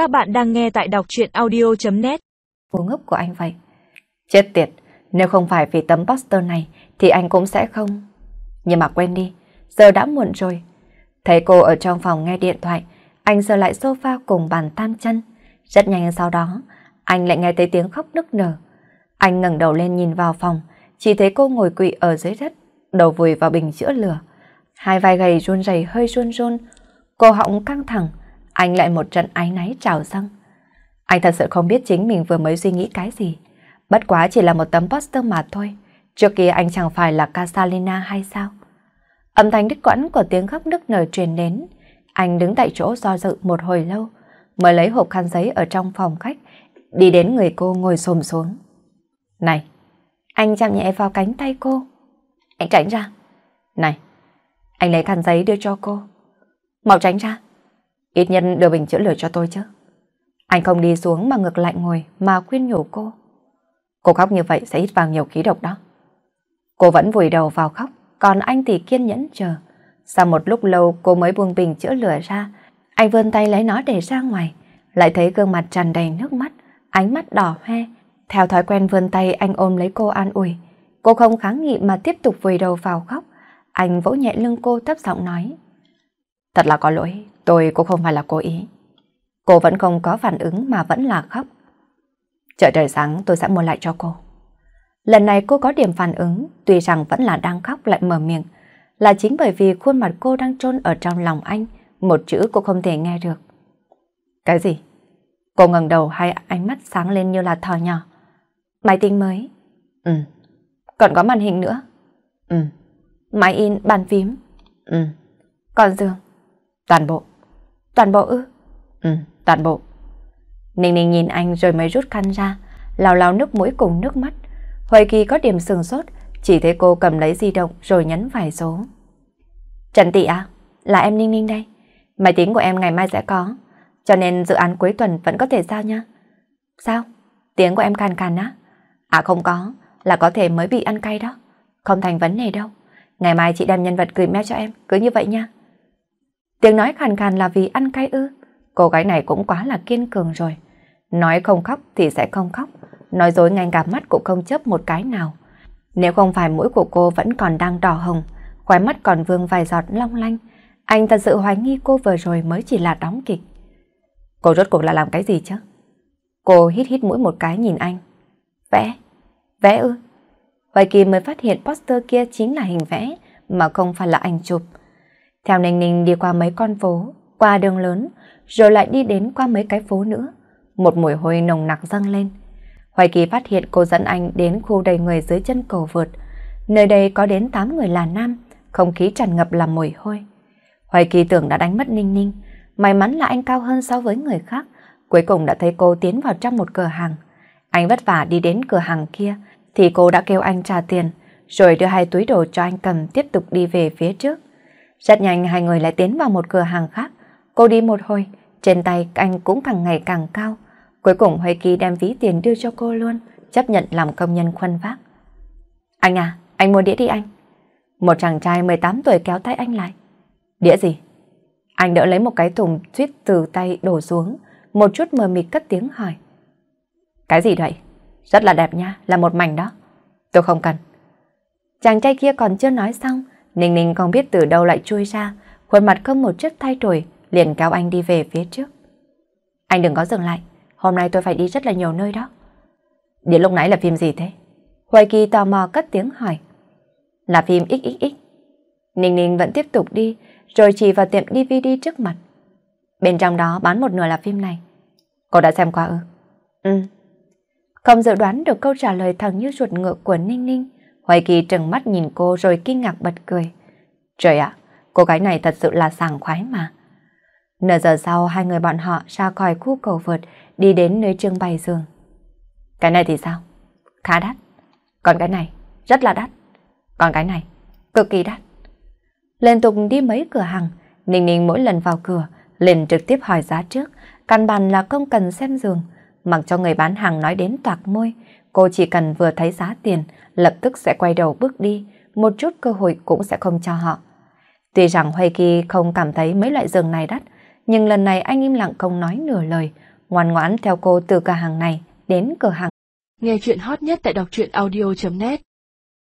Các bạn đang nghe tại đọc truyện audio.net Ngu ngốc của anh vậy. Chết tiệt, nếu không phải vì tấm poster này thì anh cũng sẽ không. Nhưng mà quên đi, giờ đã muộn rồi. Thấy cô ở trong phòng nghe điện thoại, anh giờ lại sofa cùng bàn tam chân. Rất nhanh sau đó, anh lại nghe thấy tiếng khóc nức nở. Anh ngẩng đầu lên nhìn vào phòng, chỉ thấy cô ngồi quỵ ở dưới đất, đầu vùi vào bình chữa lửa. Hai vai gầy run rẩy hơi run run, cô họng căng thẳng, anh lại một trận áy náy trào răng Anh thật sự không biết chính mình vừa mới suy nghĩ cái gì. Bất quá chỉ là một tấm poster mà thôi. Trước kia anh chẳng phải là Casalina hay sao? Âm thanh đứt quãng của tiếng khóc nức nở truyền đến. Anh đứng tại chỗ do dự một hồi lâu, mới lấy hộp khăn giấy ở trong phòng khách, đi đến người cô ngồi xồm xuống. Này, anh chạm nhẹ vào cánh tay cô. Anh tránh ra. Này, anh lấy khăn giấy đưa cho cô. Mau tránh ra. Ít nhất đưa bình chữa lửa cho tôi chứ. Anh không đi xuống mà ngược lại ngồi mà khuyên nhủ cô. Cô khóc như vậy sẽ hít vào nhiều khí độc đó. Cô vẫn vùi đầu vào khóc, còn anh thì kiên nhẫn chờ. Sau một lúc lâu cô mới buông bình chữa lửa ra, anh vươn tay lấy nó để ra ngoài, lại thấy gương mặt tràn đầy nước mắt, ánh mắt đỏ hoe. Theo thói quen vươn tay anh ôm lấy cô an ủi. Cô không kháng nghị mà tiếp tục vùi đầu vào khóc. Anh vỗ nhẹ lưng cô thấp giọng nói. Thật là có lỗi, tôi cũng không phải là cố ý. Cô vẫn không có phản ứng mà vẫn là khóc. Chờ trời sáng tôi sẽ mua lại cho cô. Lần này cô có điểm phản ứng, tuy rằng vẫn là đang khóc lại mở miệng, là chính bởi vì khuôn mặt cô đang trôn ở trong lòng anh, một chữ cô không thể nghe được. Cái gì? Cô ngẩng đầu hai ánh mắt sáng lên như là thò nhỏ. Máy tính mới. Ừ. Còn có màn hình nữa. Ừ. Máy in, bàn phím. Ừ. Còn giường. Toàn bộ. Toàn bộ ư? Ừ, toàn bộ. Ninh Ninh nhìn anh rồi mới rút khăn ra, lau lau nước mũi cùng nước mắt. Huệ Kỳ có điểm sừng sốt, chỉ thấy cô cầm lấy di động rồi nhấn vài số. Trần Tị à, là em Ninh Ninh đây. Máy tính của em ngày mai sẽ có, cho nên dự án cuối tuần vẫn có thể giao nha. Sao? Tiếng của em càn càn á? À không có, là có thể mới bị ăn cay đó. Không thành vấn đề đâu. Ngày mai chị đem nhân vật gửi mail cho em, cứ như vậy nha. Tiếng nói khàn khàn là vì ăn cay ư. Cô gái này cũng quá là kiên cường rồi. Nói không khóc thì sẽ không khóc. Nói dối ngay cả mắt cũng không chấp một cái nào. Nếu không phải mũi của cô vẫn còn đang đỏ hồng, khóe mắt còn vương vài giọt long lanh, anh thật sự hoài nghi cô vừa rồi mới chỉ là đóng kịch. Cô rốt cuộc là làm cái gì chứ? Cô hít hít mũi một cái nhìn anh. Vẽ? Vẽ ư? Hoài Kỳ mới phát hiện poster kia chính là hình vẽ mà không phải là ảnh chụp. Theo Ninh Ninh đi qua mấy con phố, qua đường lớn, rồi lại đi đến qua mấy cái phố nữa. Một mùi hôi nồng nặc dâng lên. Hoài Kỳ phát hiện cô dẫn anh đến khu đầy người dưới chân cầu vượt. Nơi đây có đến 8 người là nam, không khí tràn ngập là mùi hôi. Hoài Kỳ tưởng đã đánh mất Ninh Ninh, may mắn là anh cao hơn so với người khác, cuối cùng đã thấy cô tiến vào trong một cửa hàng. Anh vất vả đi đến cửa hàng kia, thì cô đã kêu anh trả tiền, rồi đưa hai túi đồ cho anh cầm tiếp tục đi về phía trước. Rất nhanh hai người lại tiến vào một cửa hàng khác. Cô đi một hồi, trên tay anh cũng càng ngày càng cao. Cuối cùng Huệ Kỳ đem ví tiền đưa cho cô luôn, chấp nhận làm công nhân khuân vác. Anh à, anh mua đĩa đi anh. Một chàng trai 18 tuổi kéo tay anh lại. Đĩa gì? Anh đỡ lấy một cái thùng suýt từ tay đổ xuống, một chút mờ mịt cất tiếng hỏi. Cái gì vậy? Rất là đẹp nha, là một mảnh đó. Tôi không cần. Chàng trai kia còn chưa nói xong, Ninh Ninh không biết từ đâu lại chui ra, khuôn mặt không một chút thay đổi, liền kéo anh đi về phía trước. Anh đừng có dừng lại, hôm nay tôi phải đi rất là nhiều nơi đó. Điện lúc nãy là phim gì thế? Hoài Kỳ tò mò cất tiếng hỏi. Là phim XXX. Ninh Ninh vẫn tiếp tục đi, rồi chỉ vào tiệm DVD trước mặt. Bên trong đó bán một nửa là phim này. Cô đã xem qua ư? Ừ. Không dự đoán được câu trả lời thẳng như ruột ngựa của Ninh Ninh, Hoài Kỳ trừng mắt nhìn cô rồi kinh ngạc bật cười. Trời ạ, cô gái này thật sự là sảng khoái mà. Nửa giờ sau, hai người bọn họ ra khỏi khu cầu vượt, đi đến nơi trưng bày giường. Cái này thì sao? Khá đắt. Còn cái này, rất là đắt. Còn cái này, cực kỳ đắt. Liên tục đi mấy cửa hàng, Ninh Ninh mỗi lần vào cửa, liền trực tiếp hỏi giá trước, căn bản là không cần xem giường, mặc cho người bán hàng nói đến toạc môi, cô chỉ cần vừa thấy giá tiền, lập tức sẽ quay đầu bước đi, một chút cơ hội cũng sẽ không cho họ. Tuy rằng Huy Kỳ không cảm thấy mấy loại giường này đắt, Nhưng lần này anh im lặng không nói nửa lời, ngoan ngoãn theo cô từ cửa hàng này đến cửa hàng. Nghe chuyện hot nhất tại đọc truyện audio.net